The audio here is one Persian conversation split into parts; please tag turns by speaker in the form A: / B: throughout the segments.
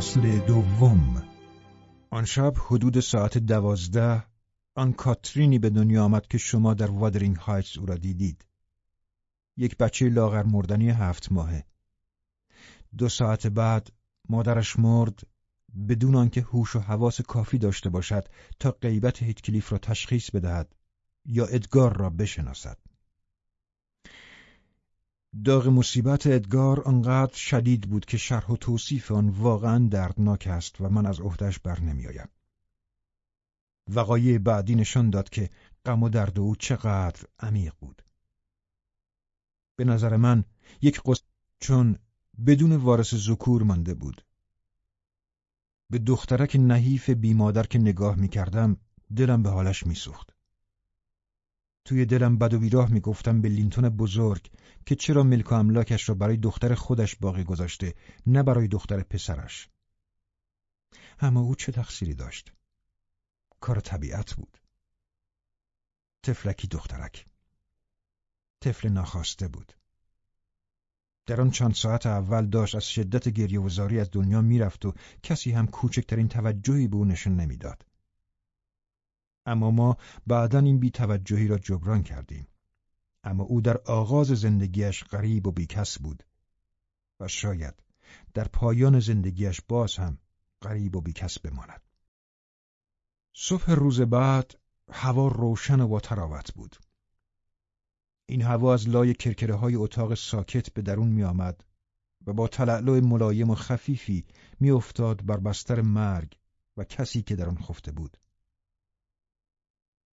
A: فصل دوم. آن شب حدود ساعت دوازده آن کاترینی به دنیا آمد که شما در وادرینگ هایتس او را دیدید. یک بچه لاغر مردنی هفت ماهه. دو ساعت بعد مادرش مرد بدون آنکه هوش و حواس کافی داشته باشد تا غیبت هیتکلیف را تشخیص بدهد یا ادگار را بشناسد داغ مصیبت ادگار آنقدر شدید بود که شرح و توصیف آن واقعا دردناک است و من از عهدهش بر نمیآیم. وقایع بعدی نشان داد که غم و درد او چقدر عمیق بود. به نظر من یک قصد چون بدون وارث زکور مانده بود. به دخترک نحیف بیمادر که نگاه می کردم دلم به حالش میسوخت. توی دلم بد و بیراه می‌گفتم به لینتون بزرگ که چرا ملک و املاکش را برای دختر خودش باقی گذاشته نه برای دختر پسرش. اما او چه تقصیری داشت؟ کار طبیعت بود. تفلکی دخترک. طفل ناخواسته بود. در آن چند ساعت اول داشت از شدت گریه و زاری از دنیا می‌رفت و کسی هم کوچکترین توجهی به او نشان نمی‌داد. اما ما بعدا این بیتوجهی را جبران کردیم. اما او در آغاز زندگیش غریب و بیکس بود و شاید در پایان زندگیش باز هم غریب و بیکس بماند. صبح روز بعد هوا روشن و تراوت بود. این هوا از لای کرکره های اتاق ساکت به درون می آمد و با تلعلو ملایم و خفیفی می افتاد بر بستر مرگ و کسی که در آن خفته بود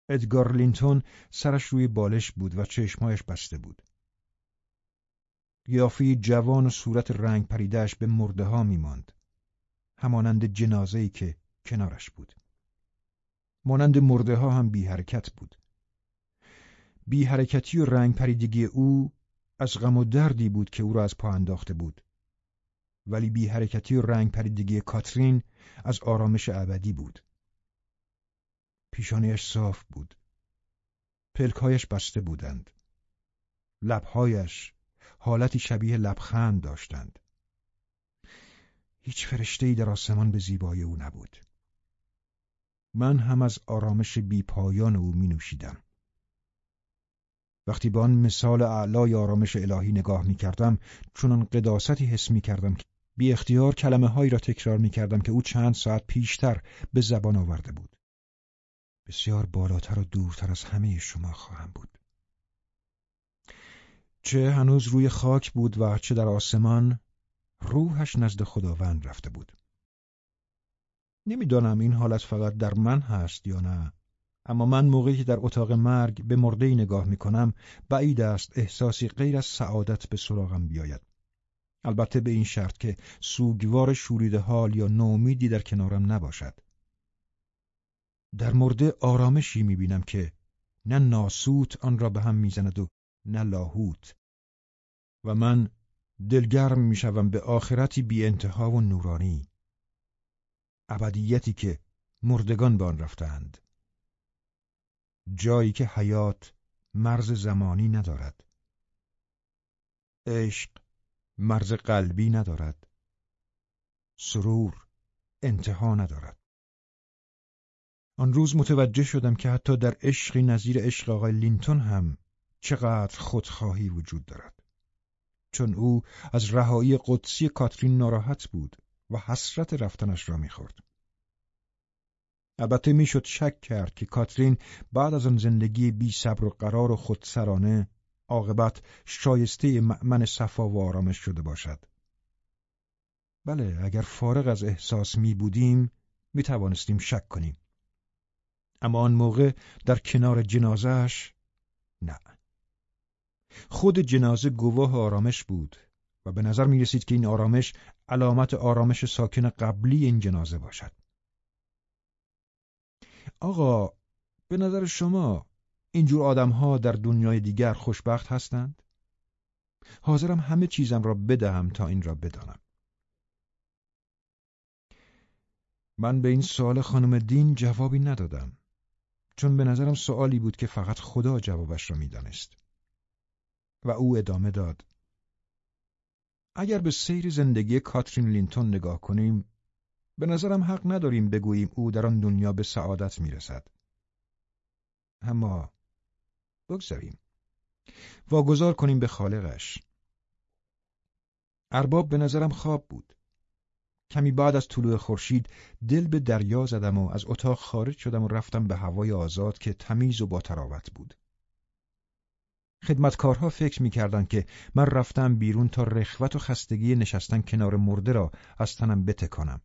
A: ادگار لینتون سرش روی بالش بود و چشمهایش بسته بود. قیافه جوان و صورت رنگ پریدهش به مرده ها می ماند. همانند جنازه‌ای که کنارش بود. مانند مرده ها هم بی حرکت بود. بی حرکتی و رنگ پریدگی او از غم و دردی بود که او را از پا انداخته بود. ولی بی حرکتی و رنگ پریدگی کاترین از آرامش ابدی بود. پیشانیش صاف بود. پلکایش بسته بودند. لبهایش حالتی شبیه لبخند داشتند. هیچ فرشتهای در آسمان به زیبایی او نبود. من هم از آرامش بیپایان او می نوشیدم. وقتی به آن مثال اعلای آرامش الهی نگاه می کردم چون قداستی حس می کردم که بی اختیار کلمه هایی را تکرار می کردم که او چند ساعت پیشتر به زبان آورده بود. بسیار بالاتر و دورتر از همه شما خواهم بود. چه هنوز روی خاک بود و چه در آسمان روحش نزد خداوند رفته بود. نمی‌دانم این حالت فقط در من هست یا نه اما من موقعی که در اتاق مرگ به مرده نگاه می کنم بعید است احساسی غیر از سعادت به سراغم بیاید. البته به این شرط که سوگوار شوریده حال یا نومیدی در کنارم نباشد. در مرده آرامشی می‌بینم که نه ناسوت آن را به هم می‌زند و نه لاهوت و من دلگرم می‌شوم به آخرتی بی انتها و نورانی ابدیتی که مردگان به آن رفتند جایی که حیات مرز زمانی ندارد. عشق مرز قلبی ندارد. سرور انتها ندارد. آن روز متوجه شدم که حتی در عشقی نظیر عشق آقای لینتون هم چقدر خودخواهی وجود دارد. چون او از رهایی قدسی کاترین ناراحت بود و حسرت رفتنش را می‌خورد. البته می‌شد شک کرد که کاترین بعد از آن زندگی بی صبر و قرار و خودسرانه عاقبت شایسته مأمن صفا و آرامش شده باشد. بله اگر فارغ از احساس می بودیم می توانستیم شک کنیم. اما آن موقع در کنار جنازهش نه خود جنازه گواه آرامش بود و به نظر می رسید که این آرامش علامت آرامش ساکن قبلی این جنازه باشد آقا به نظر شما اینجور آدمها در دنیای دیگر خوشبخت هستند؟ حاضرم همه چیزم را بدهم تا این را بدانم من به این سوال خانم دین جوابی ندادم چون به نظرم سوالی بود که فقط خدا جوابش را می‌دانست. و او ادامه داد. اگر به سیر زندگی کاترین لینتون نگاه کنیم، به نظرم حق نداریم بگوییم او در آن دنیا به سعادت می‌رسد. اما بگذاریم. واگذار کنیم به خالقش. ارباب به نظرم خواب بود. کمی بعد از طلوع خورشید دل به دریا زدم و از اتاق خارج شدم و رفتم به هوای آزاد که تمیز و با تراوت بود. خدمتکارها فکر می‌کردند که من رفتم بیرون تا رخوت و خستگی نشستن کنار مرده را از تنم بتکانم.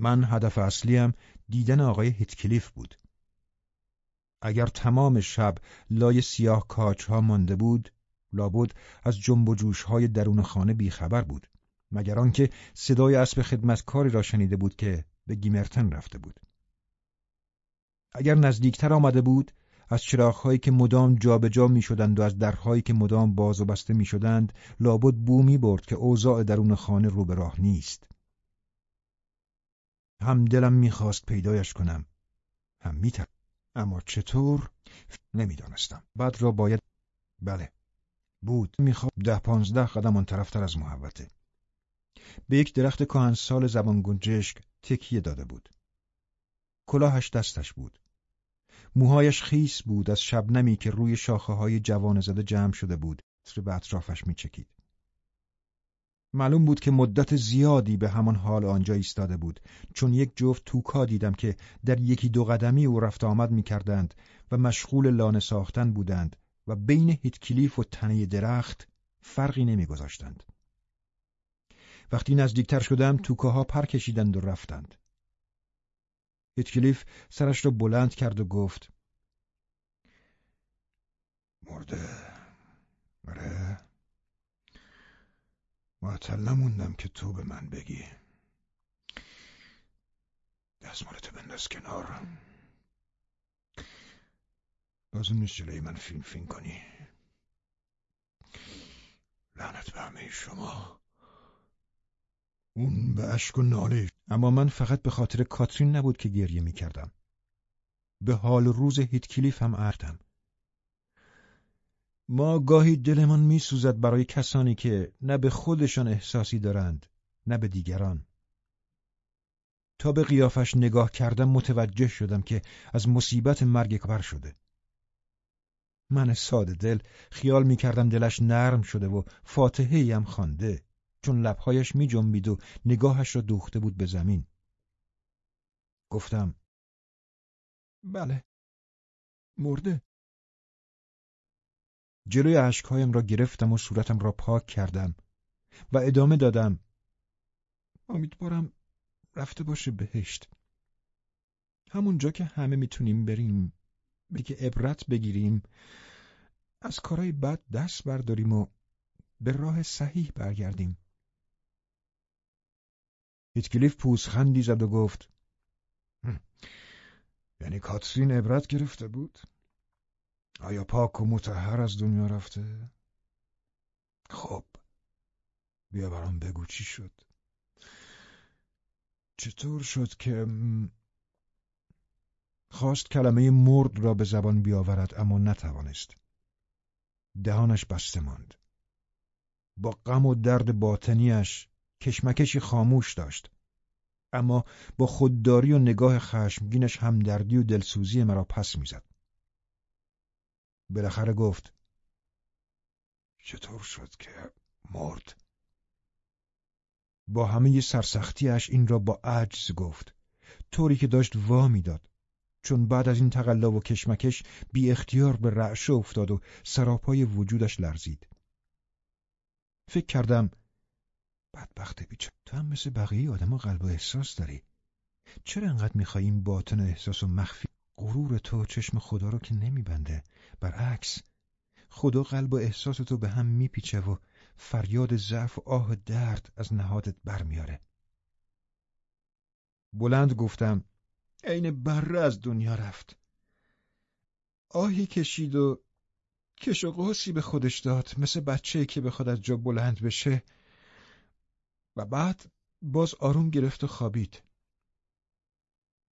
A: من هدف اصلیم دیدن آقای هیتکلیف بود. اگر تمام شب لای سیاه ها مانده بود، لابد از جنب و های درون خانه بیخبر بود. مگر آنکه صدای اسب خدمتکاری را شنیده بود که به گیمرتن رفته بود. اگر نزدیکتر آمده بود، از چراغهایی که مدام جابجا می‌شدند و از درهایی که مدام باز و بسته می‌شدند لابد بو می برد که اوضاع درون خانه رو به راه نیست هم دلم می‌خواست پیدایش کنم. هم میتر اما چطور؟ نمی‌دانستم. بعد را باید بله. بود. می‌خواد ده پانزده قدم آن طرفتر از محوته به یک درخت کهنسال زبان گنجشک تکیه داده بود. کلاهش دستش بود. موهایش خیس بود. از شبنمی که روی شاخه های جوان زده جمع شده بود به اطرافش میچکید. معلوم بود که مدت زیادی به همان حال آنجا ایستاده بود چون یک جفت توکا دیدم که در یکی دو قدمی او رفت آمد می‌کردند و مشغول لانه ساختن بودند و بین هیتکلیف و تنه درخت فرقی نمیگذاشتند. وقتی نزدیکتر شدم توکاها پر کشیدند و رفتند. هیتکلیف سرش را بلند کرد و گفت مرده معطل نموندم که تو به من بگی. دستمالتو بنداز کنار. لازم نیست جلوی من فیلم فین کنی. لعنت به همه شما. اون به اشک و ناله. اما من فقط به خاطر کاترین نبود که گریه می کردم. به حال روز هیتکلیف هم اردم. ما گاهی دلمان می سوزد برای کسانی که نه به خودشان احساسی دارند نه به دیگران. تا به قیافش نگاه کردم متوجه شدم که از مصیبت مرگ کبر شده. من ساده دل خیال می کردم دلش نرم شده و فاتحه هم خوانده. چون لبهایش می جنبید و نگاهش را دوخته بود به زمین. گفتم بله مرده جلوی عشقهایم را گرفتم و صورتم را پاک کردم و ادامه دادم. امیدوارم رفته باشه بهشت. همونجا که همه می‌تونیم بریم بگه عبرت بگیریم. از کارهای بد دست برداریم و به راه صحیح برگردیم. هیتکلیف پوزخندی زد و گفت یعنی کاترین عبرت گرفته بود؟ آیا پاک و متحر از دنیا رفته؟ خب بیا برام بگو چی شد. چطور شد که خواست کلمه مرد را به زبان بیاورد اما نتوانست. دهانش بسته ماند. با غم و درد باطنیش کشمکشی خاموش داشت. اما با خودداری و نگاه خشمگینش همدردی و دلسوزی مرا پس می‌زد. بالاخره گفت چطور شد که مرد؟ با همه سرسختیش این را با عجز گفت. طوری که داشت وا می‌داد. چون بعد از این تقلا و کشمکش بی اختیار به رعشه افتاد و سراپای وجودش لرزید. فکر کردم بدبخت بیچاره تو هم مثل بقیه آدم قلب و احساس داری. چرا انقدر این باطن و احساس و مخفی؟ غرور تو چشم خدا رو که نمیبنده. برعکس خدا قلب و احساس تو به هم میپیچه و فریاد ضعف و آه درد از نهادت برمیاره بلند گفتم عین بره از دنیا رفت. آهی کشید و کش و قوسی به خودش داد مثل بچه که بخواد از جا بلند بشه. و بعد باز آروم گرفت و خوابید.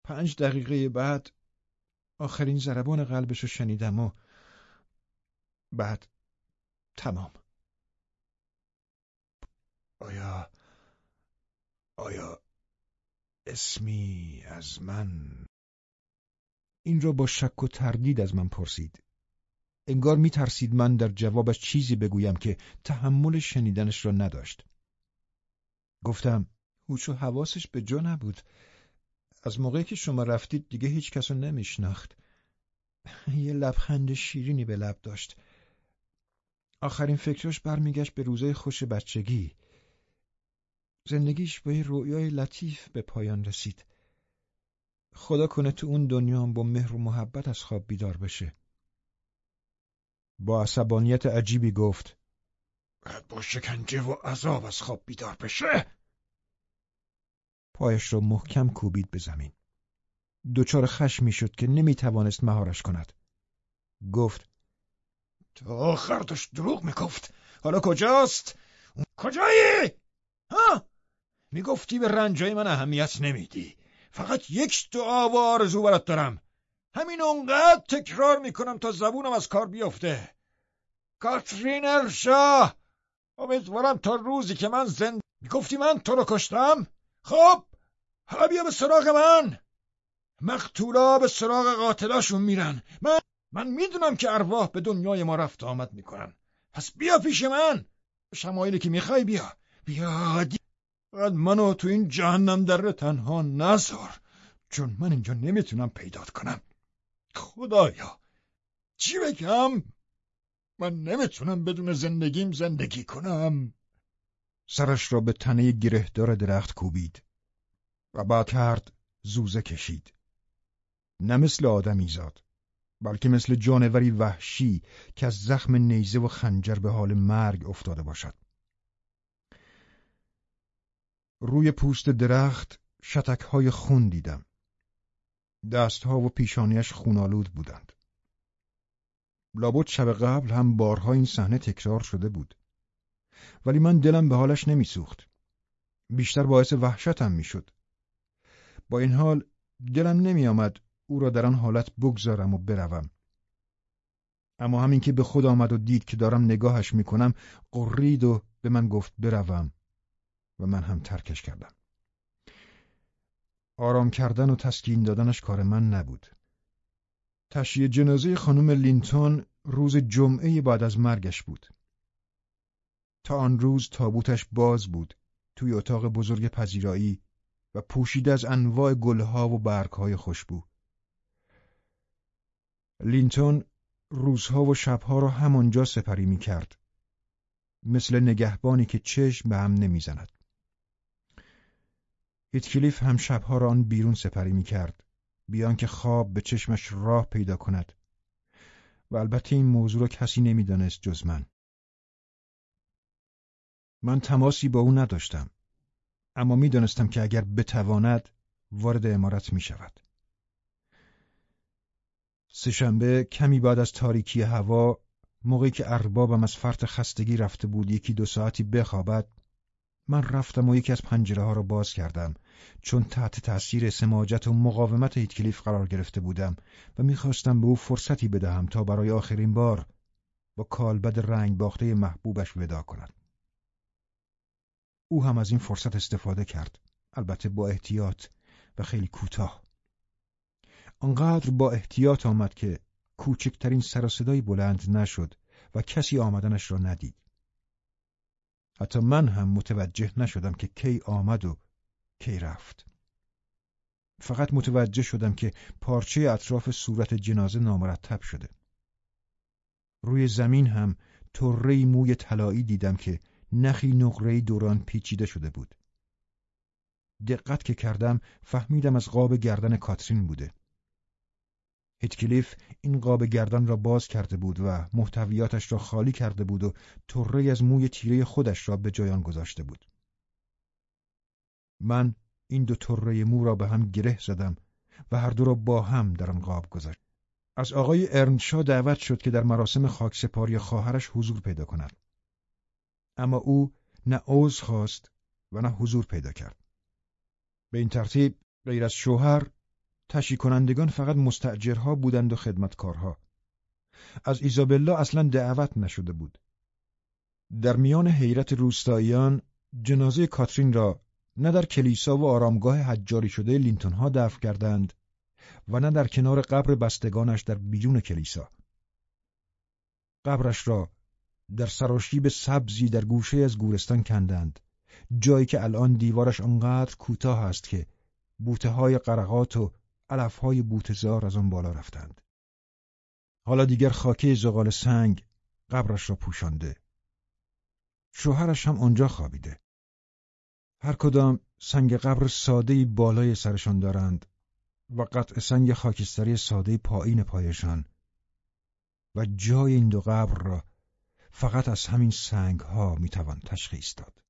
A: پنج دقیقه بعد آخرین ضربان قلبش رو شنیدم و بعد تمام. آیا آیا اسمی از من؟ این را با شک و تردید از من پرسید. انگار می ترسید من در جوابش چیزی بگویم که تحمل شنیدنش را نداشت. گفتم هوش و حواسش به جا نبود. از موقعی که شما رفتید دیگه هیچ کس رو نمیشناخت. یه لبخند شیرینی به لب داشت. آخرین فکرش برمیگشت به روزای خوش بچگی. زندگیش با یه رویای لطیف به پایان رسید. خدا کنه تو اون دنیا با مهر و محبت از خواب بیدار بشه. با عصبانیت عجیبی گفت با شکنجه و عذاب از خواب بیدار بشه؟ پایش را محکم کوبید به زمین. دچار خشم شد که نمی‌توانست مهارش کند. گفت تا آخر داشت دروغ می‌گفت. حالا کجاست؟ کجایی؟ ها؟ می‌گفتی به رنجای من اهمیت نمیدی. فقط یک دعا و آرزو برات دارم. همین اونقدر تکرار می‌کنم تا زبونم از کار بیفته. کاترین ارشا امیدوارم تا روزی که من زنده می‌گفتی من تو رو کشتم؟ خب حالا بیا به سراغ من. مقتولا به سراغ قاتلاشون میرن. من من می‌دونم که ارواح به دنیای ما رفت آمد می‌کنن. پس بیا پیش من. شمایلی که می‌خوای بیا. بیا فقط منو تو این جهنم در تنها نذار. چون من اینجا نمی‌تونم پیدات کنم. خدایا. چی بگم؟ من نمی‌تونم بدون زندگیم زندگی کنم. سرش را به تنه گرهدار درخت کوبید و بعد کرد زوزه کشید. نه مثل آدمی زاد بلکه مثل جانوری وحشی که از زخم نیزه و خنجر به حال مرگ افتاده باشد. روی پوست درخت شتک های خون دیدم. دستها و پیشانیش خونالود بودند. لابد شب قبل هم بارها این صحنه تکرار شده بود. ولی من دلم به حالش نمیسوخت. بیشتر باعث وحشتم می‌شد. با این حال دلم نمی آمد او را در آن حالت بگذارم و بروم. اما همین که به خود آمد و دید که دارم نگاهش می‌کنم قرید و به من گفت بروم و من هم ترکش کردم. آرام کردن و تسکین دادنش کار من نبود. تشییع جنازه خانم لینتون روز جمعه بعد از مرگش بود. تا آن روز تابوتش باز بود توی اتاق بزرگ پذیرایی و پوشیده از انواع گلها و برگهای خوشبو. لینتون روزها و شبها را همانجا سپری می کرد مثل نگهبانی که چشم به هم نمی‌زند. هیتکلیف هم شبها را آن بیرون سپری می کرد بیان که خواب به چشمش راه پیدا کند. و البته این موضوع را کسی نمی‌دانست جز من. من تماسی با او نداشتم اما می‌دانستم که اگر بتواند وارد امارت می شود سهشنبه کمی بعد از تاریکی هوا موقعی که اربابم از فرط خستگی رفته بود یکی دو ساعتی بخوابد من رفتم و یکی از پنجره ها را باز کردم چون تحت تأثیر سماجت و مقاومت هیتکلیف قرار گرفته بودم و می‌خواستم به او فرصتی بدهم تا برای آخرین بار با کالبد رنگ باخته محبوبش ودا کند. او هم از این فرصت استفاده کرد البته با احتیاط و خیلی کوتاه. آنقدر با احتیاط آمد که کوچکترین سر صدایی بلند نشد و کسی آمدنش را ندید. حتی من هم متوجه نشدم که کی آمد و کی رفت فقط متوجه شدم که پارچه اطراف صورت جنازه نامرتب شده روی زمین هم طره موی طلایی دیدم که نخی نقره دوران پیچیده شده بود دقت که کردم فهمیدم از قاب گردن کاترین بوده هیتکلیف این قاب گردن را باز کرده بود و محتویاتش را خالی کرده بود و طره از موی تیره خودش را به جایان گذاشته بود. من این دو طره مو را به هم گره زدم و هر دو را با هم در آن قاب گذاشت. از آقای ارنشا دعوت شد که در مراسم خاکسپاری خواهرش حضور پیدا کند. اما او نه عوض خواست و نه حضور پیدا کرد. به این ترتیب غیر از شوهر تشی کنندگان فقط مستعجرها بودند و خدمتکارها. از ایزابلا اصلا دعوت نشده بود. در میان حیرت روستاییان جنازه کاترین را نه در کلیسا و آرامگاه حجاری شده لینتونها دفن کردند و نه در کنار قبر بستگانش در بیرون کلیسا. قبرش را در سراشیب سبزی در گوشه از گورستان کندند جایی که الان دیوارش آنقدر کوتاه است که بوته های قرقات و علف های بوتزار از آن بالا رفتند. حالا دیگر خاکه زغال سنگ قبرش را پوشانده. شوهرش هم آنجا خوابیده. هر کدام سنگ قبر ساده بالای سرشان دارند و قطع سنگ خاکستری ساده پایین پایشان و جای این دو قبر را فقط از همین سنگ ها می‌توان تشخیص داد.